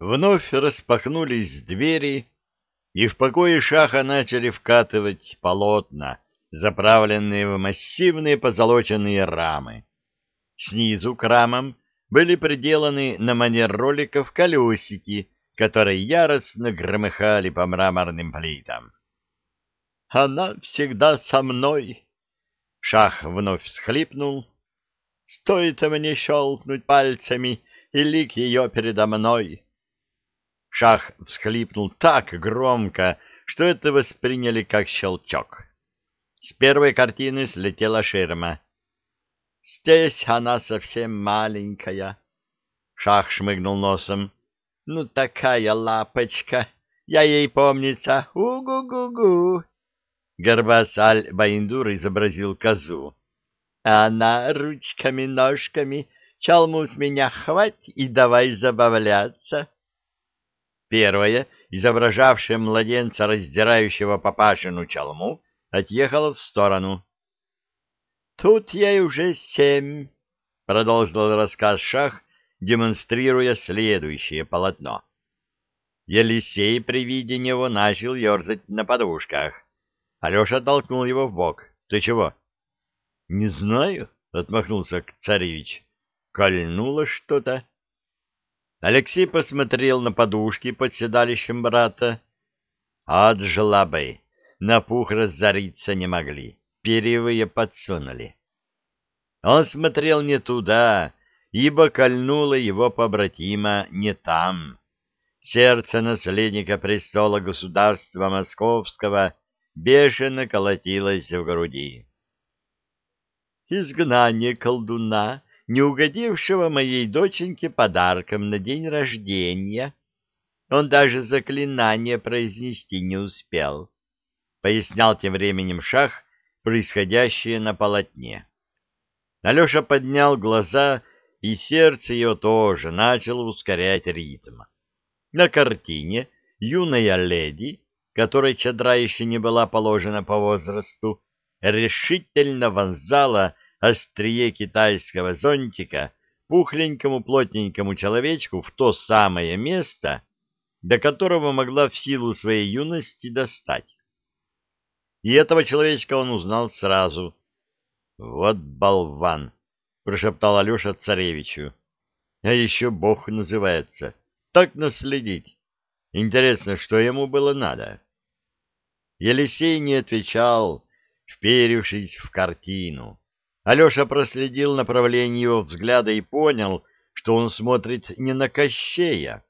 Вновь распахнулись двери, и в покое шаха начали вкатывать полотна, заправленные в массивные позолоченные рамы. Снизу к рамам были приделаны на манер роликов колесики, которые яростно громыхали по мраморным плитам. «Она всегда со мной!» Шах вновь всхлипнул. «Стоит мне щелкнуть пальцами, и лик ее передо мной!» Шах всхлипнул так громко, что это восприняли как щелчок. С первой картины слетела ширма. «Здесь она совсем маленькая». Шах шмыгнул носом. «Ну, такая лапочка! Я ей помнится! У-гу-гу-гу!» Горбас Аль-Баиндур изобразил козу. «Она ручками-ножками, чалму с меня хвать и давай забавляться!» Первая, изображавшая младенца, раздирающего папашину чалму, отъехала в сторону. «Тут ей уже семь», — продолжил рассказ Шах, демонстрируя следующее полотно. Елисей при виде него начал ерзать на подушках. Алеша толкнул его в бок. «Ты чего?» «Не знаю», — отмахнулся царевич. «Кольнуло что-то». Алексей посмотрел на подушки под седалищем брата. От жлобы на пух разориться не могли, перьевые подсунули. Он смотрел не туда, ибо кольнуло его побратима не там. Сердце наследника престола государства Московского бешено колотилось в груди. Изгнание колдуна не угодившего моей доченьке подарком на день рождения. Он даже заклинание произнести не успел, — пояснял тем временем шах происходящее на полотне. Алеша поднял глаза, и сердце его тоже начало ускорять ритм. На картине юная леди, которой чадра еще не была положена по возрасту, решительно вонзала острие китайского зонтика пухленькому плотненькому человечку в то самое место, до которого могла в силу своей юности достать. И этого человечка он узнал сразу. «Вот болван!» — прошептал Алеша царевичу. «А еще бог называется. Так наследить. Интересно, что ему было надо?» Елисей не отвечал, вперившись в картину. Алеша проследил направление его взгляда и понял, что он смотрит не на Кощея,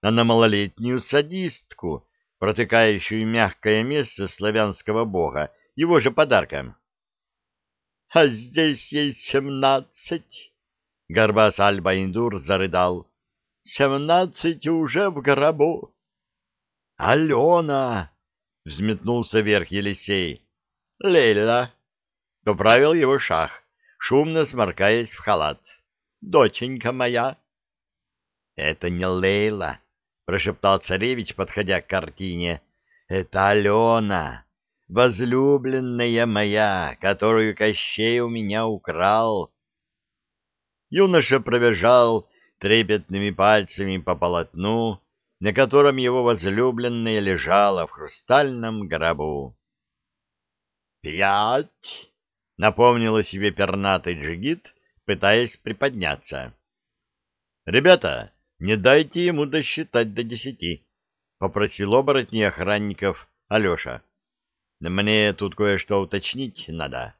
а на малолетнюю садистку, протыкающую мягкое место славянского бога, его же подарком. — А здесь есть семнадцать! — Горбас Альба-Индур зарыдал. — Семнадцать уже в гробу! — Алена! — взметнулся вверх Елисей. — Лейла! — поправил его шах, шумно сморкаясь в халат. — Доченька моя! — Это не Лейла, — прошептал царевич, подходя к картине. — Это Алена, возлюбленная моя, которую Кощей у меня украл. Юноша пробежал трепетными пальцами по полотну, на котором его возлюбленная лежала в хрустальном гробу. «Пять!» Напомнил о себе пернатый джигит, пытаясь приподняться. «Ребята, не дайте ему досчитать до десяти», — попросил оборотней охранников Алеша. «Мне тут кое-что уточнить надо».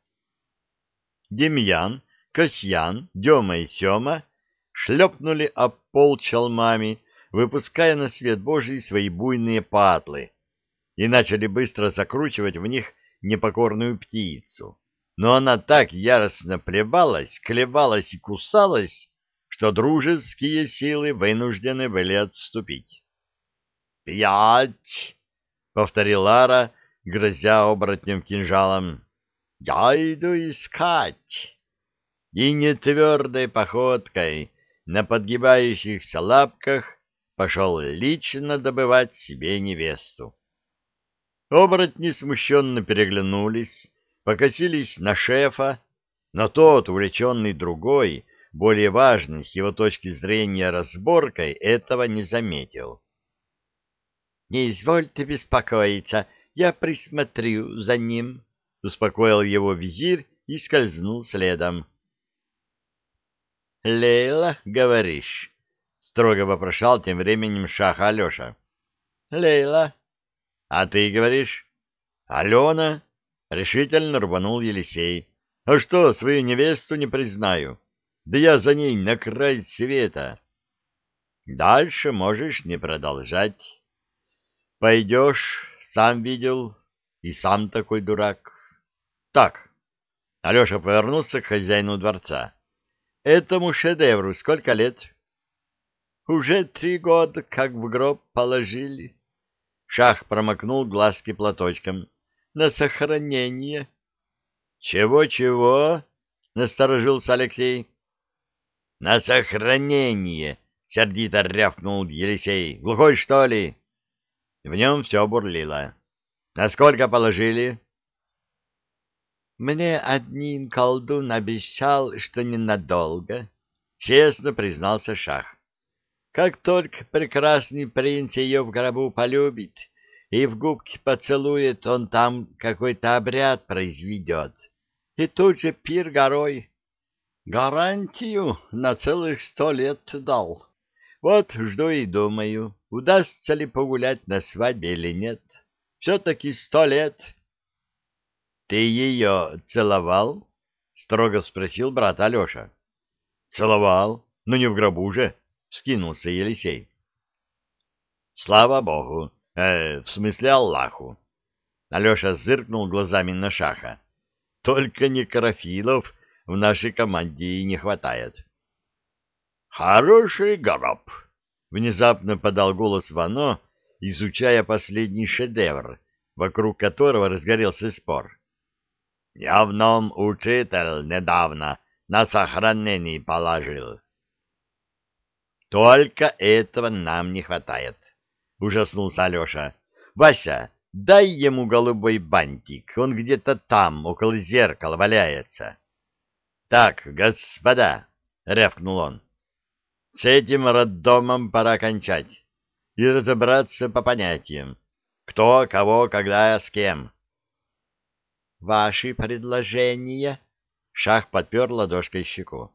Демьян, Касьян, Дема и Сема шлепнули об пол челмами, выпуская на свет Божий свои буйные патлы, и начали быстро закручивать в них непокорную птицу но она так яростно плевалась, клевалась и кусалась, что дружеские силы вынуждены были отступить. «Пять!» — повторил Ара, грозя оборотнем кинжалом. «Я иду искать!» И нетвердой походкой на подгибающихся лапках пошел лично добывать себе невесту. Оборотни смущенно переглянулись, покосились на шефа, но тот, увлеченный другой, более важной с его точки зрения разборкой этого не заметил. — Не извольте беспокоиться, я присмотрю за ним, — успокоил его визирь и скользнул следом. — Лейла, говоришь? — строго вопрошал тем временем шаха Алеша. — Лейла. — А ты говоришь? — Алена. — решительно рванул Елисей. — А что, свою невесту не признаю? Да я за ней на край света. Дальше можешь не продолжать. Пойдешь, сам видел, и сам такой дурак. Так, Алеша повернулся к хозяину дворца. Этому шедевру сколько лет? Уже три года, как в гроб положили. Шах промокнул глазки платочком. На сохранение. Чего-чего? Насторожился Алексей. На сохранение, сердито рявкнул Елисей. Глухой, что ли? В нем все бурлило. Насколько положили? Мне один колдун обещал, что ненадолго, — честно признался Шах. Как только прекрасный принц ее в гробу полюбит и в губки поцелует, он там какой-то обряд произведет. И тут же пир горой. Гарантию на целых сто лет дал. Вот жду и думаю, удастся ли погулять на свадьбе или нет. Все-таки сто лет ты ее целовал? — строго спросил брат Алеша. — Целовал, но не в гробу же, — вскинулся Елисей. — Слава Богу, э, в смысле Аллаху. Алеша зыркнул глазами на Шаха. — Только некрофилов в нашей команде и не хватает. — Хороший гроб! — внезапно подал голос Вано, изучая последний шедевр, вокруг которого разгорелся спор. — я в нем учитель недавно на сохранении положил. Только этого нам не хватает, ужаснулся Алеша. Вася, дай ему голубой бантик, он где-то там, около зеркала, валяется. Так, господа, рявкнул он, с этим роддомом пора кончать и разобраться по понятиям, кто, кого, когда, с кем ваши предложения? Шах подпер ладошкой щеку.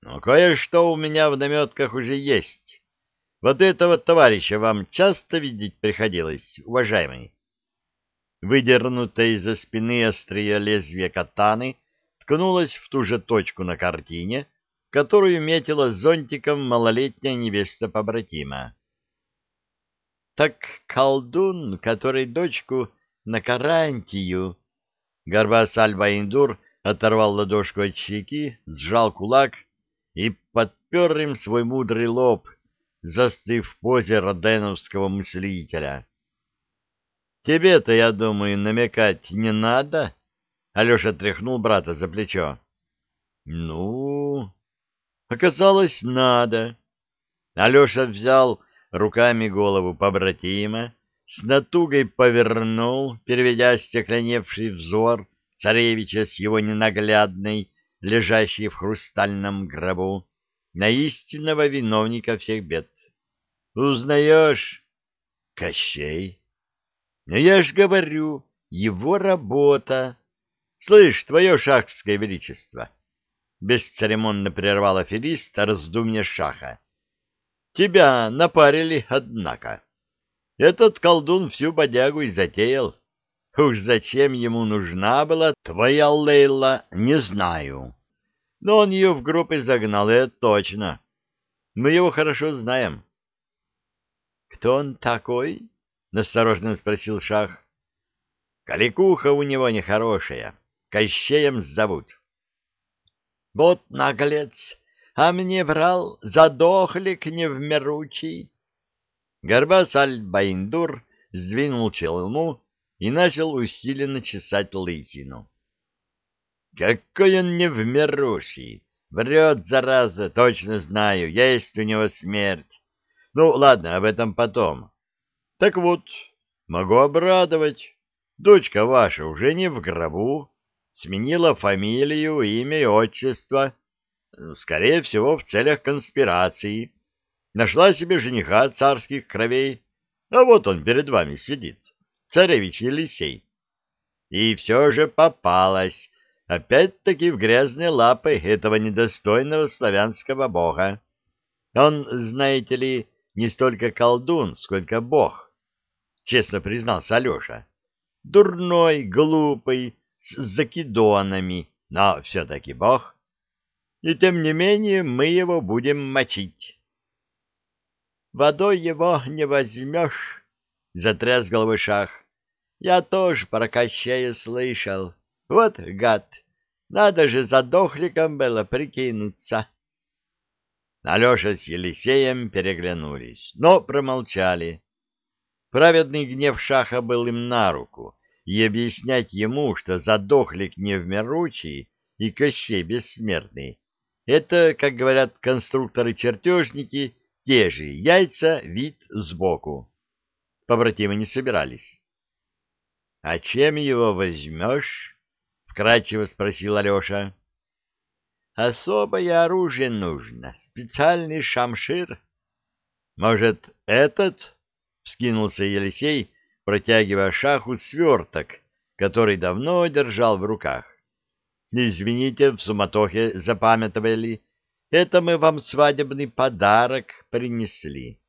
Ну, кое-что у меня в наметках уже есть. Вот этого товарища вам часто видеть приходилось, уважаемый? Выдернутая из-за спины острие лезвия катаны ткнулась в ту же точку на картине, которую метила зонтиком малолетняя невеста побратима. Так колдун, который дочку на карантию Гарбас Альба-Индур оторвал ладошку от щеки, сжал кулак и подпер им свой мудрый лоб, застыв в позе роденовского мыслителя. «Тебе-то, я думаю, намекать не надо?» Алеша тряхнул брата за плечо. «Ну...» «Оказалось, надо». Алеша взял руками голову побратима, с натугой повернул, переведя стекленевший взор царевича с его ненаглядной, лежащей в хрустальном гробу, на истинного виновника всех бед. «Узнаешь?» «Кощей». «Ну, я ж говорю, его работа. Слышь, твое шахское величество!» Бесцеремонно прервал аферист раздумья шаха. «Тебя напарили, однако». Этот колдун всю бодягу и затеял. Уж зачем ему нужна была твоя Лейла, не знаю. Но он ее в группы загнал, это точно. Мы его хорошо знаем. — Кто он такой? — насторожно спросил Шах. — Каликуха у него нехорошая. Кощеем зовут. — Вот наглец! А мне врал, задохлик невмеручий. Горбас Аль-Байндур сдвинул челму и начал усиленно чесать лысину. Какой он невмерущий! Врет, зараза, точно знаю, есть у него смерть. Ну, ладно, об этом потом. Так вот, могу обрадовать. Дочка ваша уже не в гробу, сменила фамилию, имя и отчество. скорее всего, в целях конспирации. Нашла себе жениха царских кровей, а вот он перед вами сидит, царевич Елисей. И все же попалась, опять-таки в грязные лапы этого недостойного славянского бога. Он, знаете ли, не столько колдун, сколько бог, — честно признался Алеша. Дурной, глупый, с закидонами, но все-таки бог. И тем не менее мы его будем мочить. Водой его не возьмешь, — затряс головой шах. Я тоже про Кощея слышал. Вот гад, надо же за дохликом было прикинуться. Алеша с Елисеем переглянулись, но промолчали. Праведный гнев Шаха был им на руку, и объяснять ему, что задохлик невмиручий и Кощей бессмертный, это, как говорят конструкторы-чертежники, те же яйца, вид сбоку. Побратимы не собирались. — А чем его возьмешь? — вкратчиво спросил Алеша. Особое оружие нужно, специальный шамшир. Может, этот? — вскинулся Елисей, протягивая шаху сверток, который давно держал в руках. Извините, в суматохе запамятовали. Это мы вам свадебный подарок принесли.